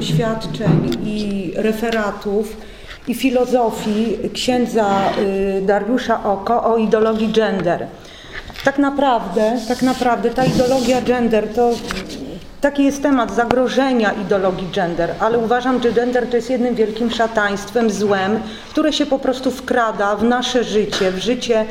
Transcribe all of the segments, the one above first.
doświadczeń i referatów i filozofii księdza y, Dariusza Oko o ideologii gender. Tak naprawdę, tak naprawdę ta ideologia gender to Taki jest temat zagrożenia ideologii gender, ale uważam, że gender to jest jednym wielkim szataństwem, złem, które się po prostu wkrada w nasze życie, w życie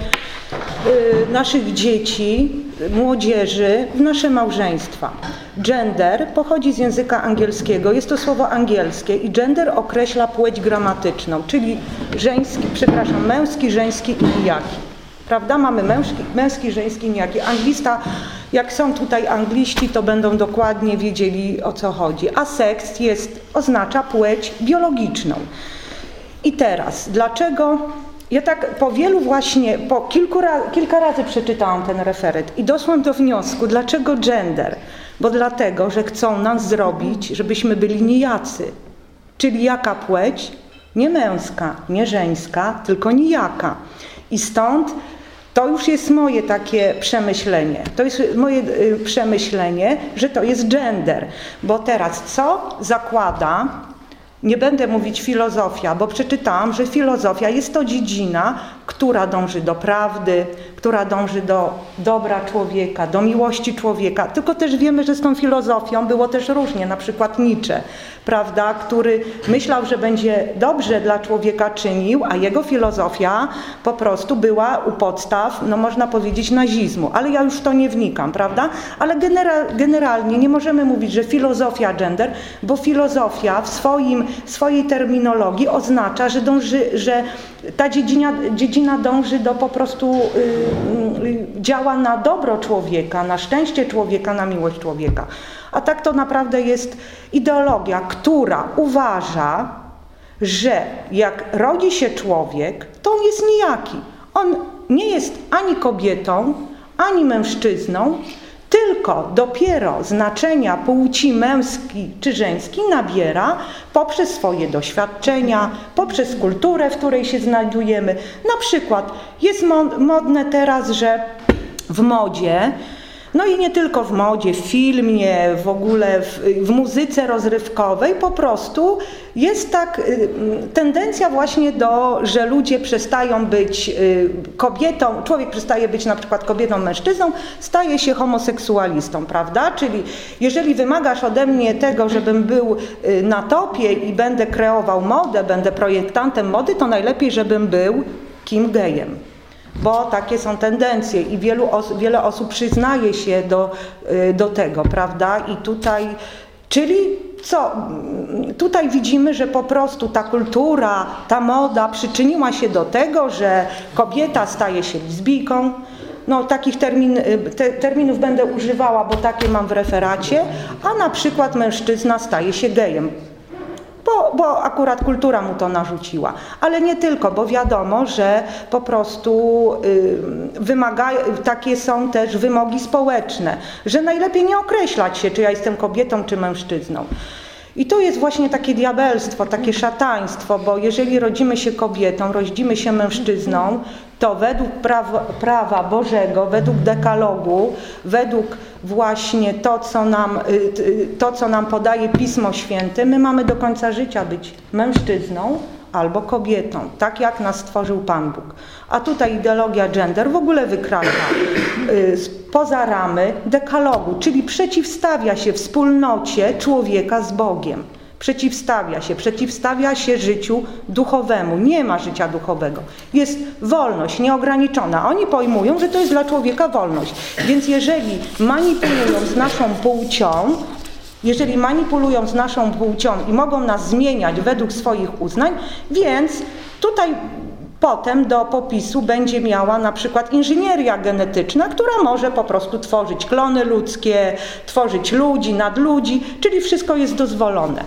y, naszych dzieci, młodzieży, w nasze małżeństwa. Gender pochodzi z języka angielskiego, jest to słowo angielskie i gender określa płeć gramatyczną, czyli żeński, przepraszam, męski, żeński i nijaki. Prawda? Mamy męski, męski żeński, nijaki. Anglista jak są tutaj angliści, to będą dokładnie wiedzieli o co chodzi. A seks jest, oznacza płeć biologiczną. I teraz, dlaczego ja tak po wielu właśnie, po kilku, kilka razy przeczytałam ten referat i doszłam do wniosku, dlaczego gender? Bo dlatego, że chcą nas zrobić, żebyśmy byli nijacy. Czyli jaka płeć? Nie męska, nie żeńska, tylko nijaka. I stąd to już jest moje takie przemyślenie. To jest moje y, przemyślenie, że to jest gender. Bo teraz co zakłada, nie będę mówić filozofia, bo przeczytałam, że filozofia jest to dziedzina, która dąży do prawdy, która dąży do dobra człowieka, do miłości człowieka. Tylko też wiemy, że z tą filozofią było też różnie, na przykład Nietzsche prawda, który myślał, że będzie dobrze dla człowieka czynił, a jego filozofia po prostu była u podstaw, no można powiedzieć, nazizmu. Ale ja już w to nie wnikam, prawda? Ale generalnie nie możemy mówić, że filozofia gender, bo filozofia w swoim, swojej terminologii oznacza, że, dąży, że ta dziedzina, dziedzina dąży do po prostu y, y, działa na dobro człowieka, na szczęście człowieka, na miłość człowieka. A tak to naprawdę jest ideologia, która uważa, że jak rodzi się człowiek, to on jest nijaki. On nie jest ani kobietą, ani mężczyzną, tylko dopiero znaczenia płci męski czy żeński nabiera poprzez swoje doświadczenia, poprzez kulturę, w której się znajdujemy. Na przykład jest modne teraz, że w modzie no i nie tylko w modzie, w filmie, w ogóle w, w, muzyce rozrywkowej, po prostu jest tak y, tendencja właśnie do, że ludzie przestają być y, kobietą, człowiek przestaje być na przykład kobietą, mężczyzną, staje się homoseksualistą, prawda? Czyli jeżeli wymagasz ode mnie tego, żebym był y, na topie i będę kreował modę, będę projektantem mody, to najlepiej, żebym był kim gejem bo takie są tendencje i wielu os wiele osób przyznaje się do, y, do tego, prawda? I tutaj, czyli co? Tutaj widzimy, że po prostu ta kultura, ta moda przyczyniła się do tego, że kobieta staje się lesbijką, no, takich termin, y, te, terminów będę używała, bo takie mam w referacie, a na przykład mężczyzna staje się gejem bo, bo akurat kultura mu to narzuciła. Ale nie tylko, bo wiadomo, że po prostu y, wymaga, takie są też wymogi społeczne, że najlepiej nie określać się, czy ja jestem kobietą, czy mężczyzną. I to jest właśnie takie diabelstwo, takie szataństwo, bo jeżeli rodzimy się kobietą, rodzimy się mężczyzną, to według prawa, prawa Bożego, według dekalogu, według właśnie to co, nam, y, y, to, co nam podaje Pismo Święte, my mamy do końca życia być mężczyzną albo kobietą, tak jak nas stworzył Pan Bóg. A tutaj ideologia gender w ogóle wykracza y, poza ramy dekalogu, czyli przeciwstawia się wspólnocie człowieka z Bogiem. Przeciwstawia się, przeciwstawia się życiu duchowemu. Nie ma życia duchowego. Jest wolność nieograniczona. Oni pojmują, że to jest dla człowieka wolność. Więc jeżeli manipulują z naszą płcią, jeżeli manipulują z naszą płcią i mogą nas zmieniać według swoich uznań, więc tutaj Potem do popisu będzie miała na przykład inżynieria genetyczna, która może po prostu tworzyć klony ludzkie, tworzyć ludzi, nadludzi, czyli wszystko jest dozwolone.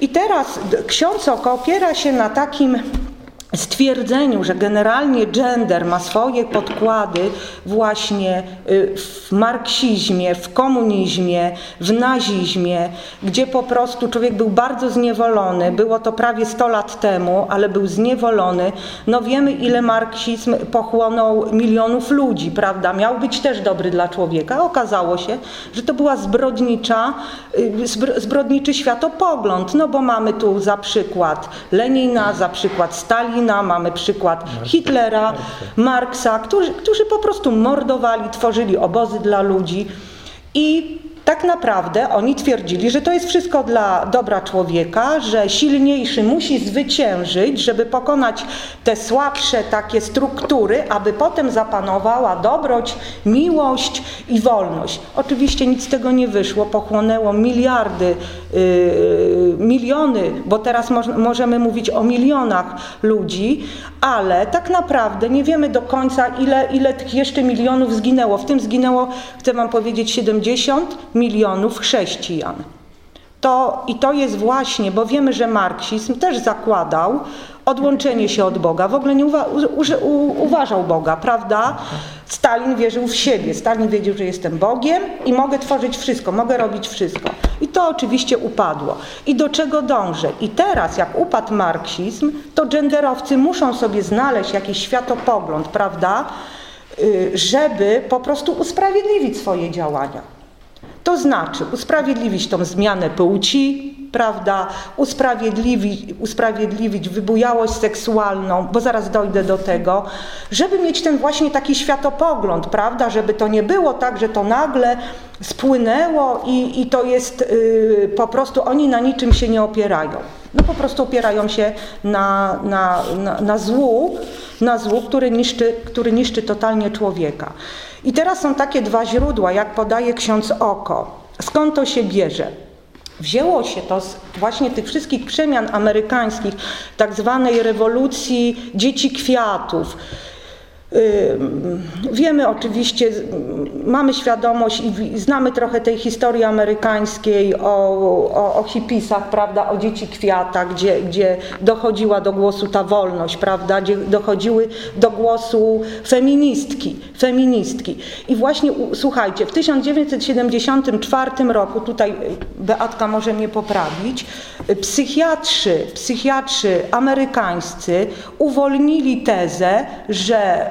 I teraz ksiądz Oko opiera się na takim stwierdzeniu, że generalnie gender ma swoje podkłady właśnie y, w marksizmie, w komunizmie, w nazizmie, gdzie po prostu człowiek był bardzo zniewolony, było to prawie 100 lat temu, ale był zniewolony. No wiemy ile marksizm pochłonął milionów ludzi, prawda? Miał być też dobry dla człowieka. Okazało się, że to była zbrodnicza, y, zbrodniczy światopogląd, no bo mamy tu za przykład Lenina, za przykład Stalina, Stalina, mamy przykład Hitlera, Marksa, którzy, którzy po prostu mordowali, tworzyli obozy dla ludzi. I tak naprawdę oni twierdzili, że to jest wszystko dla dobra człowieka, że silniejszy musi zwyciężyć, żeby pokonać te słabsze takie struktury, aby potem zapanowała dobroć, miłość i wolność. Oczywiście nic z tego nie wyszło, pochłonęło miliardy, yy, miliony, bo teraz moż, możemy mówić o milionach ludzi, ale tak naprawdę nie wiemy do końca, ile, ile tych jeszcze milionów zginęło. W tym zginęło, chcę Wam powiedzieć, 70 milionów chrześcijan. To, I to jest właśnie, bo wiemy, że marksizm też zakładał odłączenie się od Boga. W ogóle nie uwa u, u, uważał Boga, prawda? Stalin wierzył w siebie. Stalin wiedział, że jestem Bogiem i mogę tworzyć wszystko, mogę robić wszystko. I to oczywiście upadło. I do czego dążę? I teraz, jak upadł marksizm, to genderowcy muszą sobie znaleźć jakiś światopogląd, prawda? Y, żeby po prostu usprawiedliwić swoje działania. To znaczy usprawiedliwić tą zmianę płci, prawda, usprawiedliwić, usprawiedliwić wybujałość seksualną, bo zaraz dojdę do tego, żeby mieć ten właśnie taki światopogląd, prawda, żeby to nie było tak, że to nagle spłynęło i, i to jest yy, po prostu, oni na niczym się nie opierają. No po prostu opierają się na, na, na, na złu, na złu, który niszczy, który niszczy totalnie człowieka. I teraz są takie dwa źródła, jak podaje ksiądz Oko. Skąd to się bierze? Wzięło się to z właśnie tych wszystkich przemian amerykańskich, tak zwanej rewolucji dzieci kwiatów, Wiemy oczywiście, mamy świadomość i znamy trochę tej historii amerykańskiej o, o, o hipisach, prawda, o dzieci kwiata, gdzie, gdzie dochodziła do głosu ta wolność, prawda, gdzie dochodziły do głosu feministki, feministki. I właśnie, słuchajcie, w 1974 roku, tutaj Beatka może mnie poprawić, psychiatrzy, psychiatrzy amerykańscy uwolnili tezę, że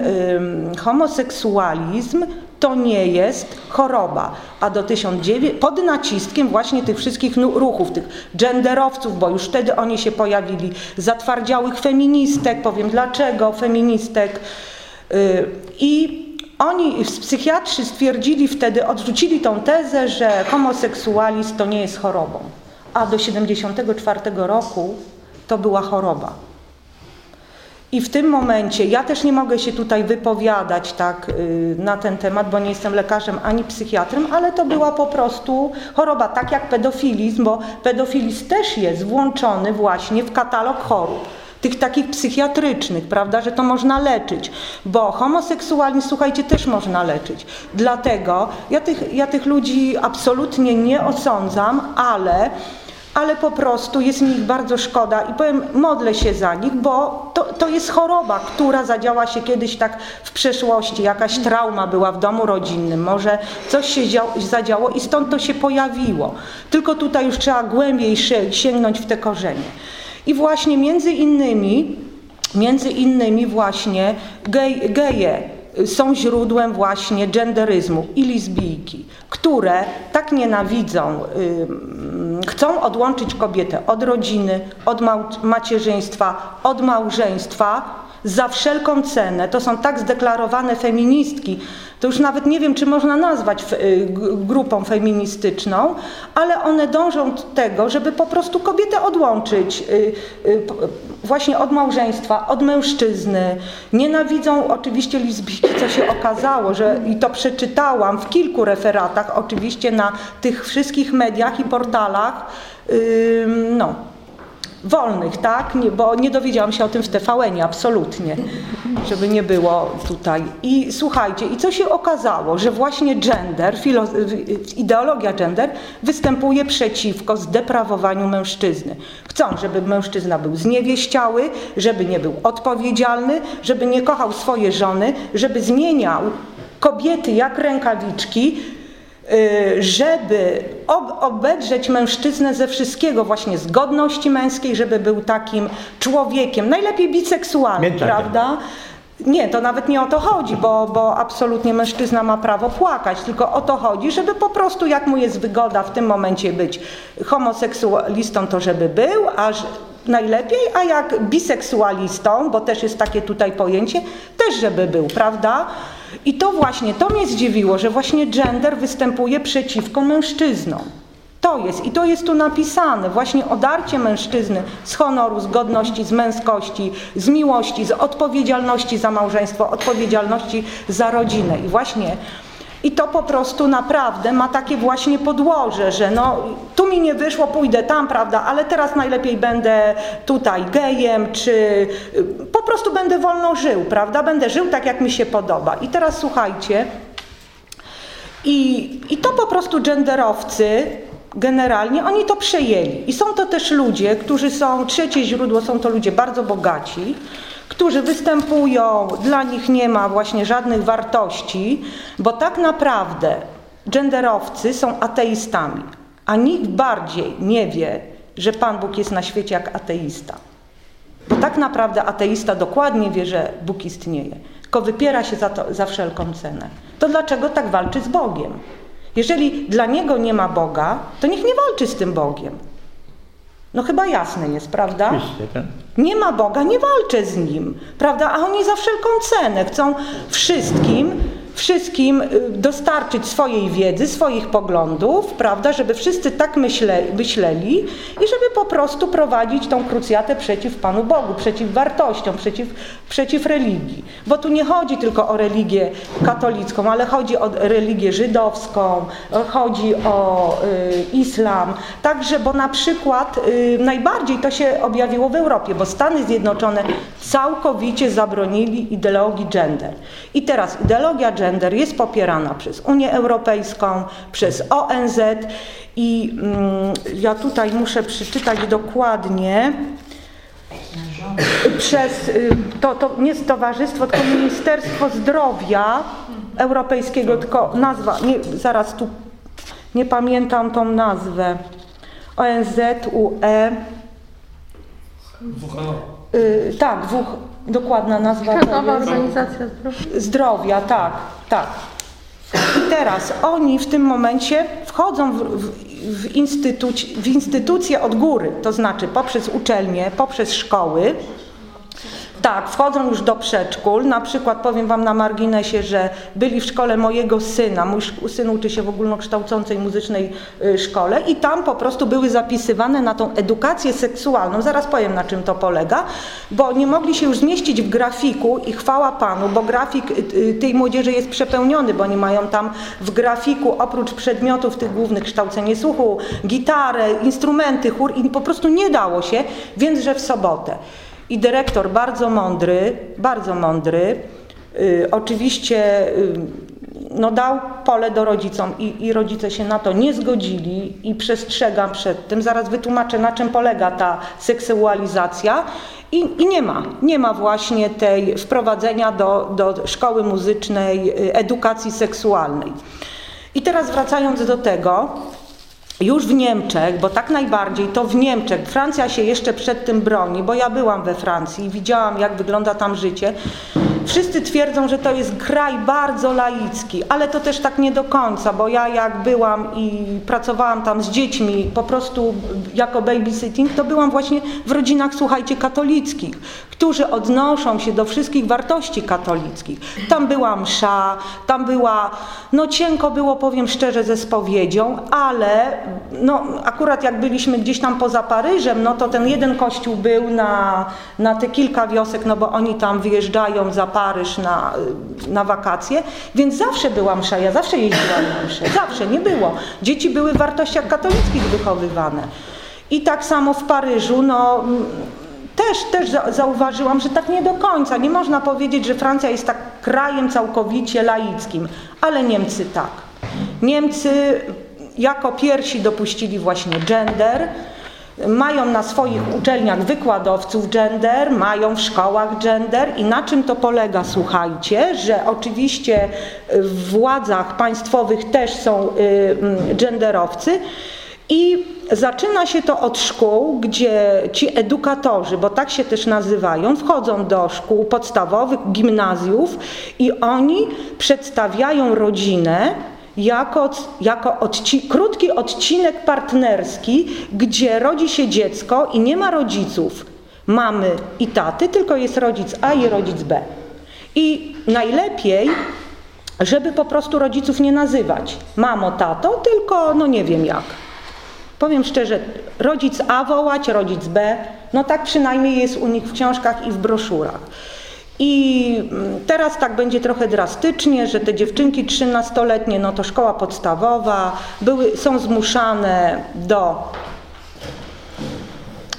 homoseksualizm to nie jest choroba. A do 1900, pod naciskiem właśnie tych wszystkich ruchów, tych genderowców, bo już wtedy oni się pojawili, zatwardziałych feministek, powiem dlaczego, feministek. Y, I oni, psychiatrzy stwierdzili wtedy, odrzucili tą tezę, że homoseksualizm to nie jest chorobą. A do 1974 roku to była choroba. I w tym momencie, ja też nie mogę się tutaj wypowiadać tak y, na ten temat, bo nie jestem lekarzem ani psychiatrem, ale to była po prostu choroba, tak jak pedofilizm, bo pedofilizm też jest włączony właśnie w katalog chorób tych takich psychiatrycznych, prawda, że to można leczyć, bo homoseksualizm, słuchajcie, też można leczyć. Dlatego ja tych, ja tych ludzi absolutnie nie osądzam, ale ale po prostu jest mi ich bardzo szkoda i powiem, modlę się za nich, bo to, to jest choroba, która zadziała się kiedyś tak w przeszłości, jakaś trauma była w domu rodzinnym, może coś się zadziało i stąd to się pojawiło. Tylko tutaj już trzeba głębiej sięgnąć w te korzenie. I właśnie między innymi, między innymi właśnie gej, geje są źródłem właśnie genderyzmu i lesbijki, które tak nienawidzą, yy, chcą odłączyć kobietę od rodziny, od macierzyństwa, od małżeństwa, za wszelką cenę. To są tak zdeklarowane feministki, to już nawet nie wiem, czy można nazwać y, grupą feministyczną, ale one dążą do tego, żeby po prostu kobietę odłączyć y, y, właśnie od małżeństwa, od mężczyzny. Nienawidzą oczywiście lesbijki, co się okazało, że i to przeczytałam w kilku referatach, oczywiście na tych wszystkich mediach i portalach, no, wolnych, tak? Nie, bo nie dowiedziałam się o tym w tvn absolutnie, żeby nie było tutaj. I słuchajcie, i co się okazało, że właśnie gender, ideologia gender występuje przeciwko zdeprawowaniu mężczyzny. Chcą, żeby mężczyzna był zniewieściały, żeby nie był odpowiedzialny, żeby nie kochał swoje żony, żeby zmieniał kobiety jak rękawiczki, y, żeby obedrzeć mężczyznę ze wszystkiego, właśnie z godności męskiej, żeby był takim człowiekiem, najlepiej biseksualnym, prawda? Nie, to nawet nie o to chodzi, bo, bo absolutnie mężczyzna ma prawo płakać, tylko o to chodzi, żeby po prostu jak mu jest wygoda w tym momencie być homoseksualistą, to żeby był, aż najlepiej, a jak biseksualistą, bo też jest takie tutaj pojęcie, też żeby był, prawda? I to właśnie, to mnie zdziwiło, że właśnie gender występuje przeciwko mężczyznom. To jest i to jest tu napisane, właśnie odarcie mężczyzny z honoru, z godności, z męskości, z miłości, z odpowiedzialności za małżeństwo, odpowiedzialności za rodzinę. I właśnie i to po prostu naprawdę ma takie właśnie podłoże, że no tu mi nie wyszło, pójdę tam, prawda, ale teraz najlepiej będę tutaj gejem, czy y, po prostu będę wolno żył, prawda, będę żył tak, jak mi się podoba. I teraz słuchajcie, i, i to po prostu genderowcy generalnie oni to przejęli. I są to też ludzie, którzy są, trzecie źródło są to ludzie bardzo bogaci, którzy występują, dla nich nie ma właśnie żadnych wartości, bo tak naprawdę genderowcy są ateistami, a nikt bardziej nie wie, że Pan Bóg jest na świecie jak ateista. Bo tak naprawdę ateista dokładnie wie, że Bóg istnieje, tylko wypiera się za, to, za wszelką cenę. To dlaczego tak walczy z Bogiem? Jeżeli dla niego nie ma Boga, to niech nie walczy z tym Bogiem. No chyba jasne jest, prawda? Tak. Nie ma Boga, nie walczę z Nim, prawda? A oni za wszelką cenę chcą wszystkim wszystkim y, dostarczyć swojej wiedzy, swoich poglądów, prawda, żeby wszyscy tak myśle, myśleli i żeby po prostu prowadzić tą krucjatę przeciw Panu Bogu, przeciw wartościom, przeciw, przeciw religii. Bo tu nie chodzi tylko o religię katolicką, ale chodzi o religię żydowską, chodzi o y, islam, także, bo na przykład y, najbardziej to się objawiło w Europie, bo Stany Zjednoczone całkowicie zabronili ideologii gender. I teraz ideologia gender gender jest popierana przez Unię Europejską, przez ONZ i mm, ja tutaj muszę przeczytać dokładnie przez y, to, to nie jest towarzystwo, tylko Ministerstwo Zdrowia Europejskiego, tylko nazwa, nie, zaraz tu nie pamiętam tą nazwę. ONZ, UE. WHO. Y, tak, WHO dokładna nazwa. Światowa Organizacja Zdrowia. Zdrowia, tak, tak. I teraz oni w tym momencie wchodzą w, w, w, instytuc w instytucje od góry, to znaczy poprzez uczelnie, poprzez szkoły, tak, wchodzą już do przedszkól. Na przykład powiem Wam na marginesie, że byli w szkole mojego syna. Mój syn uczy się w ogólnokształcącej muzycznej y, szkole i tam po prostu były zapisywane na tą edukację seksualną. Zaraz powiem na czym to polega, bo nie mogli się już zmieścić w grafiku i chwała Panu, bo grafik y, y, tej młodzieży jest przepełniony, bo oni mają tam w grafiku oprócz przedmiotów tych głównych kształcenie słuchu, gitarę, instrumenty, chór i po prostu nie dało się, więc że w sobotę. I dyrektor bardzo mądry, bardzo mądry, y, oczywiście y, no, dał pole do rodzicom i, i, rodzice się na to nie zgodzili i przestrzegam przed tym. Zaraz wytłumaczę, na czym polega ta seksualizacja. I, I, nie ma, nie ma właśnie tej wprowadzenia do, do szkoły muzycznej, y, edukacji seksualnej. I teraz wracając do tego, już w Niemczech, bo tak najbardziej to w Niemczech, Francja się jeszcze przed tym broni, bo ja byłam we Francji i widziałam, jak wygląda tam życie. Wszyscy twierdzą, że to jest kraj bardzo laicki, ale to też tak nie do końca, bo ja jak byłam i pracowałam tam z dziećmi po prostu jako babysitting, to byłam właśnie w rodzinach, słuchajcie, katolickich, którzy odnoszą się do wszystkich wartości katolickich. Tam była msza, tam była, no cienko było, powiem szczerze, ze spowiedzią, ale no akurat jak byliśmy gdzieś tam poza Paryżem, no to ten jeden kościół był na, na te kilka wiosek, no bo oni tam wyjeżdżają za Paryż na, na wakacje, więc zawsze była msza, ja zawsze jeździłam na mszę, zawsze, nie było. Dzieci były w wartościach katolickich wychowywane. I tak samo w Paryżu, no też, też zauważyłam, że tak nie do końca. Nie można powiedzieć, że Francja jest tak krajem całkowicie laickim, ale Niemcy tak. Niemcy jako pierwsi dopuścili właśnie gender, mają na swoich uczelniach wykładowców gender, mają w szkołach gender i na czym to polega, słuchajcie, że oczywiście w władzach państwowych też są y, mm, genderowcy i zaczyna się to od szkół, gdzie ci edukatorzy, bo tak się też nazywają, wchodzą do szkół podstawowych, gimnazjów i oni przedstawiają rodzinę jako, jako odci krótki odcinek partnerski, gdzie rodzi się dziecko i nie ma rodziców, mamy i taty, tylko jest rodzic A i rodzic B. I najlepiej, żeby po prostu rodziców nie nazywać mamo, tato, tylko no nie wiem jak. Powiem szczerze, rodzic A wołać, rodzic B, no tak przynajmniej jest u nich w książkach i w broszurach. I mm, teraz tak będzie trochę drastycznie, że te dziewczynki 13-letnie, no to szkoła podstawowa, były, są zmuszane do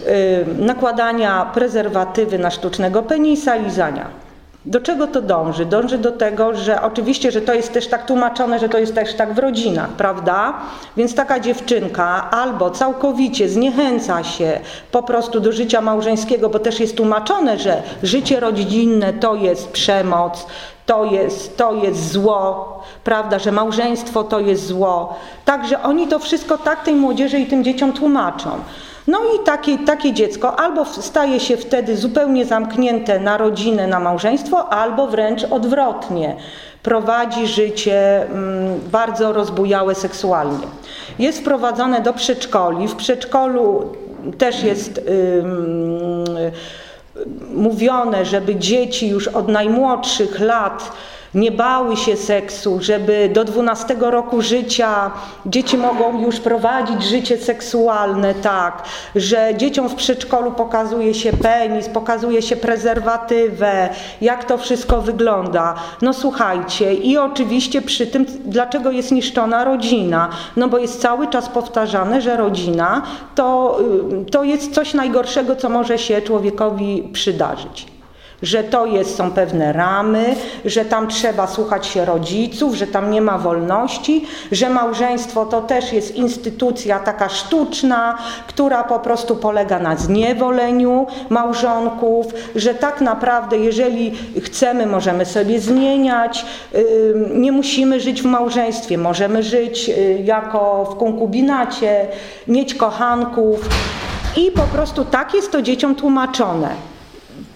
y, nakładania prezerwatywy na sztucznego penisa, lizania. Do czego to dąży? Dąży do tego, że oczywiście, że to jest też tak tłumaczone, że to jest też tak w rodzinach, prawda? Więc taka dziewczynka albo całkowicie zniechęca się po prostu do życia małżeńskiego, bo też jest tłumaczone, że życie rodzinne to jest przemoc, to jest, to jest zło, prawda, że małżeństwo to jest zło. Także oni to wszystko tak tej młodzieży i tym dzieciom tłumaczą. No i takie, takie dziecko albo staje się wtedy zupełnie zamknięte na rodzinę, na małżeństwo, albo wręcz odwrotnie. Prowadzi życie mm, bardzo rozbujałe seksualnie. Jest wprowadzone do przedszkoli. W przedszkolu też jest mówione, żeby dzieci już od najmłodszych lat nie bały się seksu, żeby do 12 roku życia dzieci mogą już prowadzić życie seksualne, tak, że dzieciom w przedszkolu pokazuje się penis, pokazuje się prezerwatywę, jak to wszystko wygląda. No słuchajcie, i oczywiście przy tym, dlaczego jest niszczona rodzina? No bo jest cały czas powtarzane, że rodzina to, y, to jest coś najgorszego, co może się człowiekowi przydarzyć że to jest, są pewne ramy, że tam trzeba słuchać się rodziców, że tam nie ma wolności, że małżeństwo to też jest instytucja taka sztuczna, która po prostu polega na zniewoleniu małżonków, że tak naprawdę jeżeli chcemy, możemy sobie zmieniać, nie musimy żyć w małżeństwie, możemy żyć y, jako w konkubinacie, mieć kochanków i po prostu tak jest to dzieciom tłumaczone.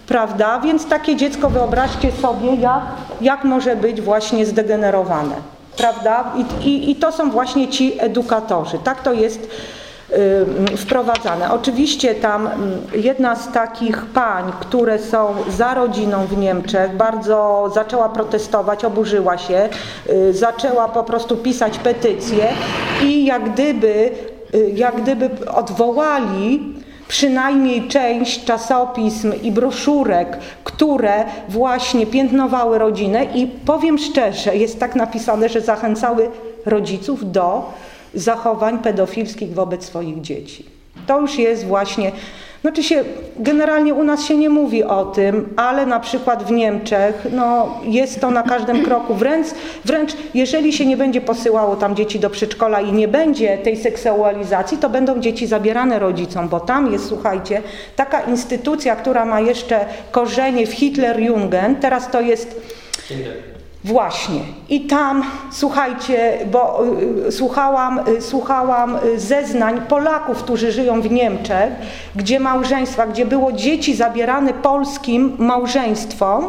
Prawda? Więc takie dziecko wyobraźcie sobie, jak, jak może być właśnie zdegenerowane. Prawda? I, i, I to są właśnie ci edukatorzy. Tak to jest wprowadzane. Oczywiście tam jedna z takich pań, które są za rodziną w Niemczech, bardzo zaczęła protestować, oburzyła się, y, zaczęła po prostu pisać petycje i jak gdyby, y, jak gdyby odwołali przynajmniej część czasopism i broszurek, które właśnie piętnowały rodzinę i powiem szczerze, jest tak napisane, że zachęcały rodziców do zachowań pedofilskich wobec swoich dzieci. To już jest właśnie znaczy się, generalnie u nas się nie mówi o tym, ale na przykład w Niemczech no, jest to na każdym kroku. Wręcz, wręcz jeżeli się nie będzie posyłało tam dzieci do przedszkola i nie będzie tej seksualizacji, to będą dzieci zabierane rodzicom, bo tam jest, słuchajcie, taka instytucja, która ma jeszcze korzenie w Hitlerjugend, teraz to jest... Właśnie. I tam, słuchajcie, bo y, słuchałam, y, słuchałam y, zeznań Polaków, którzy żyją w Niemczech, gdzie małżeństwa, gdzie było dzieci zabierane polskim małżeństwom,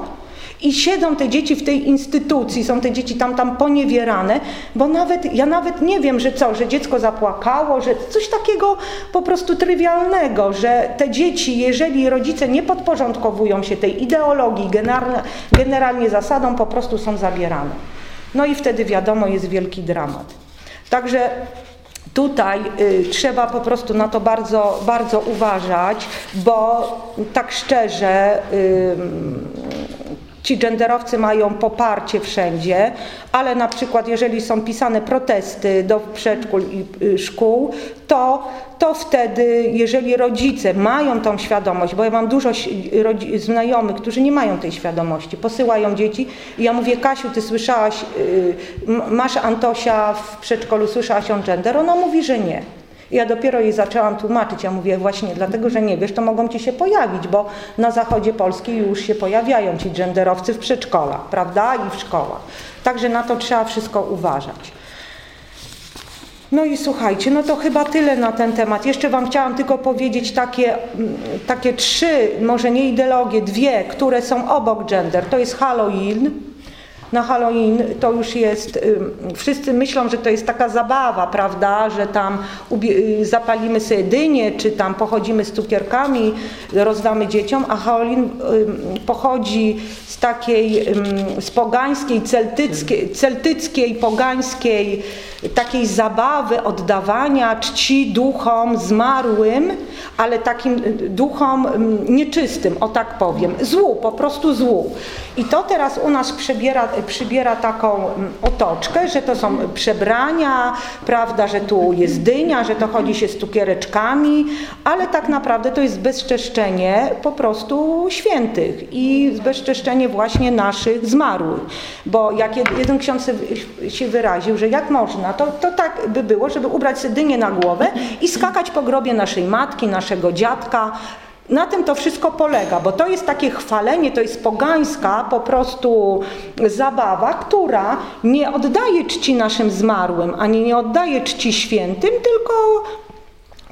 i siedzą te dzieci w tej instytucji, są te dzieci tam, tam poniewierane, bo nawet, ja nawet nie wiem, że co, że dziecko zapłakało, że coś takiego po prostu trywialnego, że te dzieci, jeżeli rodzice nie podporządkowują się tej ideologii, generalnie, generalnie zasadom, po prostu są zabierane. No i wtedy wiadomo, jest wielki dramat. Także Tutaj y, trzeba po prostu na to bardzo, bardzo uważać, bo tak szczerze, y, ci genderowcy mają poparcie wszędzie, ale na przykład jeżeli są pisane protesty do przedszkól i y, szkół, to, to wtedy, jeżeli rodzice mają tą świadomość, bo ja mam dużo znajomych, którzy nie mają tej świadomości, posyłają dzieci i ja mówię, Kasiu, ty słyszałaś, y, masz Antosia w przedszkolu, słyszałaś o gender? Ona mówi, że nie. Ja dopiero jej zaczęłam tłumaczyć. Ja mówię właśnie dlatego, że nie wiesz, to mogą ci się pojawić, bo na zachodzie Polski już się pojawiają ci genderowcy w przedszkolach, prawda? I w szkołach. Także na to trzeba wszystko uważać. No i słuchajcie, no to chyba tyle na ten temat. Jeszcze Wam chciałam tylko powiedzieć takie, mm, takie trzy, może nie ideologie, dwie, które są obok gender. To jest Halloween, na Halloween to już jest, wszyscy myślą, że to jest taka zabawa, prawda, że tam y, zapalimy sobie dynię, czy tam pochodzimy z cukierkami, rozdamy dzieciom, a Halloween pochodzi z takiej, z pogańskiej, celtyckiej, celtyckiej pogańskiej takiej zabawy, oddawania czci duchom zmarłym, ale takim duchom nieczystym, o tak powiem, złu, po prostu złu. I to teraz u nas przybiera, przybiera taką otoczkę, że to są przebrania, prawda, że tu jest dynia, że to chodzi się z cukiereczkami, ale tak naprawdę to jest bezczeszczenie po prostu świętych i bezczeszczenie właśnie naszych zmarłych. Bo jak jeden ksiądz się wyraził, że jak można, to, to tak by było, żeby ubrać sobie dynię na głowę i skakać po grobie naszej matki, naszego dziadka, na tym to wszystko polega, bo to jest takie chwalenie, to jest pogańska po prostu zabawa, która nie oddaje czci naszym zmarłym, ani nie oddaje czci świętym, tylko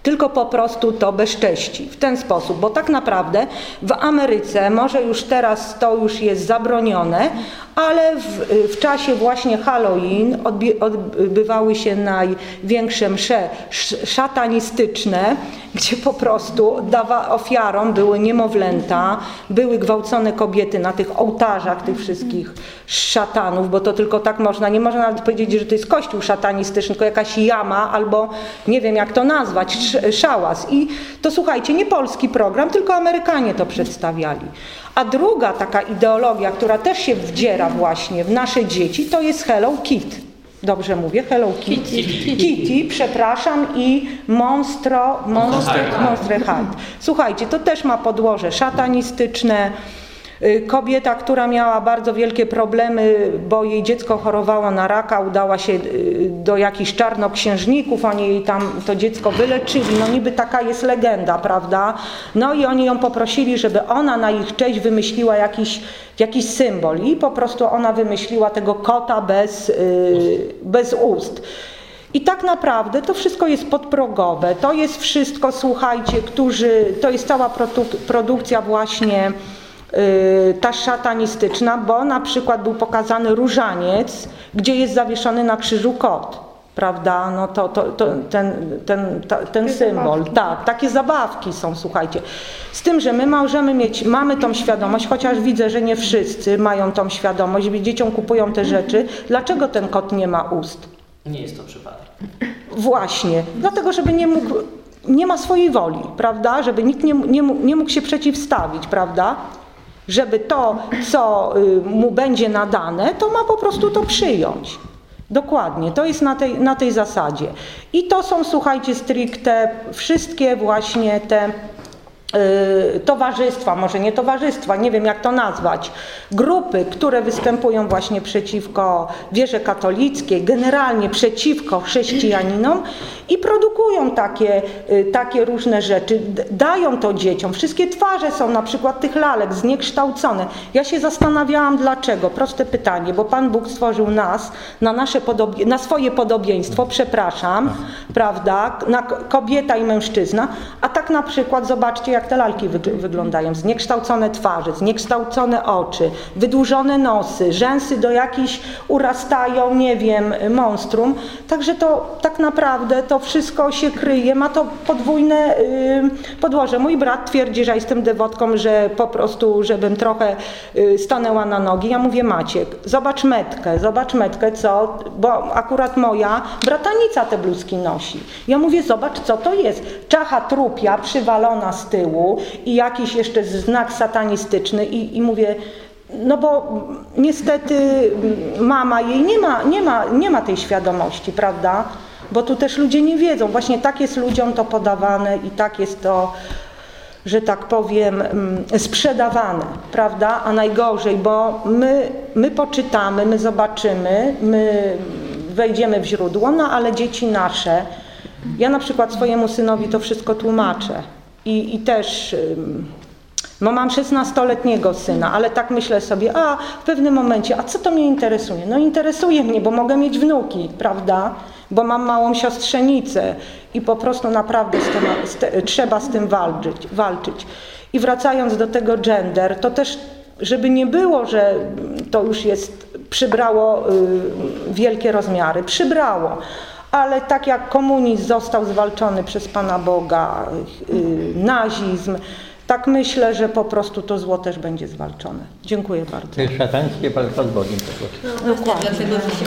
tylko po prostu to bezcześci w ten sposób, bo tak naprawdę w Ameryce, może już teraz to już jest zabronione, ale w, w czasie właśnie Halloween odbywały się największe msze szatanistyczne, gdzie po prostu dawa, ofiarą były niemowlęta, były gwałcone kobiety na tych ołtarzach tych wszystkich szatanów, bo to tylko tak można, nie można nawet powiedzieć, że to jest kościół szatanistyczny, tylko jakaś jama albo nie wiem jak to nazwać, szałas. I to słuchajcie, nie polski program, tylko Amerykanie to przedstawiali. A druga taka ideologia, która też się wdziera właśnie w nasze dzieci, to jest Hello Kitty. Dobrze mówię? Hello Kitty. Kitty, Kitty przepraszam, i Monstro, Monstro, Monstro High. Słuchajcie, to też ma podłoże szatanistyczne, kobieta, która miała bardzo wielkie problemy, bo jej dziecko chorowało na raka, udała się y, do jakichś czarnoksiężników, oni jej tam to dziecko wyleczyli. No niby taka jest legenda, prawda? No i oni ją poprosili, żeby ona na ich cześć wymyśliła jakiś, jakiś symbol i po prostu ona wymyśliła tego kota bez, y, bez ust. I tak naprawdę to wszystko jest podprogowe. To jest wszystko, słuchajcie, którzy, to jest cała produkcja właśnie Y, ta szatanistyczna, bo na przykład był pokazany różaniec, gdzie jest zawieszony na krzyżu kot prawda, no to, to, to ten, ten, ta, ten symbol, zabawki. tak, takie zabawki są, słuchajcie. Z tym, że my możemy mieć, mamy tą świadomość, chociaż widzę, że nie wszyscy mają tą świadomość, dzieciom kupują te rzeczy, dlaczego ten kot nie ma ust? Nie jest to przypadek. Właśnie, dlatego, żeby nie mógł, nie ma swojej woli, prawda, żeby nikt nie, nie, nie mógł się przeciwstawić, prawda, żeby to, co y, mu będzie nadane, to ma po prostu to przyjąć. Dokładnie, to jest na tej, na tej zasadzie. I to są, słuchajcie, stricte wszystkie właśnie te towarzystwa, może nie towarzystwa, nie wiem jak to nazwać, grupy, które występują właśnie przeciwko wierze katolickiej, generalnie przeciwko chrześcijaninom i produkują takie, y, takie różne rzeczy, dają to dzieciom. Wszystkie twarze są na przykład tych lalek zniekształcone. Ja się zastanawiałam dlaczego, proste pytanie, bo Pan Bóg stworzył nas na, nasze podobie, na swoje podobieństwo, przepraszam, prawda, na kobieta i mężczyzna, a tak na przykład zobaczcie jak jak te lalki wyglądają. Zniekształcone twarze, zniekształcone oczy, wydłużone nosy, rzęsy do jakichś urastają, nie wiem, monstrum. Także to tak naprawdę to wszystko się kryje, ma to podwójne yy, podłoże. Mój brat twierdzi, że jestem dewotką, że po prostu, żebym trochę yy, stanęła na nogi. Ja mówię Maciek, zobacz metkę, zobacz metkę, co, bo akurat moja bratanica te bluzki nosi. Ja mówię, zobacz co to jest. Czacha trupia przywalona z tyłu, tyłu i jakiś jeszcze znak satanistyczny i, i mówię, no bo niestety mama jej nie ma, nie ma, nie ma tej świadomości, prawda? Bo tu też ludzie nie wiedzą. Właśnie tak jest ludziom to podawane i tak jest to, że tak powiem, mm, sprzedawane, prawda? A najgorzej, bo my, my poczytamy, my zobaczymy, my wejdziemy w źródło, no ale dzieci nasze, ja na przykład swojemu synowi to wszystko tłumaczę i, i też... no mam 16-letniego syna, ale tak myślę sobie, a w pewnym momencie, a co to mnie interesuje? No interesuje mnie, bo mogę mieć wnuki, prawda? Bo mam małą siostrzenicę i po prostu naprawdę z tym, z te, trzeba z tym walczyć, walczyć. I wracając do tego gender, to też, żeby nie było, że to już jest, przybrało y, wielkie rozmiary, przybrało. Ale tak jak komunizm został zwalczony przez Pana Boga, y, nazizm, tak myślę, że po prostu to zło też będzie zwalczone. Dziękuję bardzo. Szatańskie walka z Bogiem po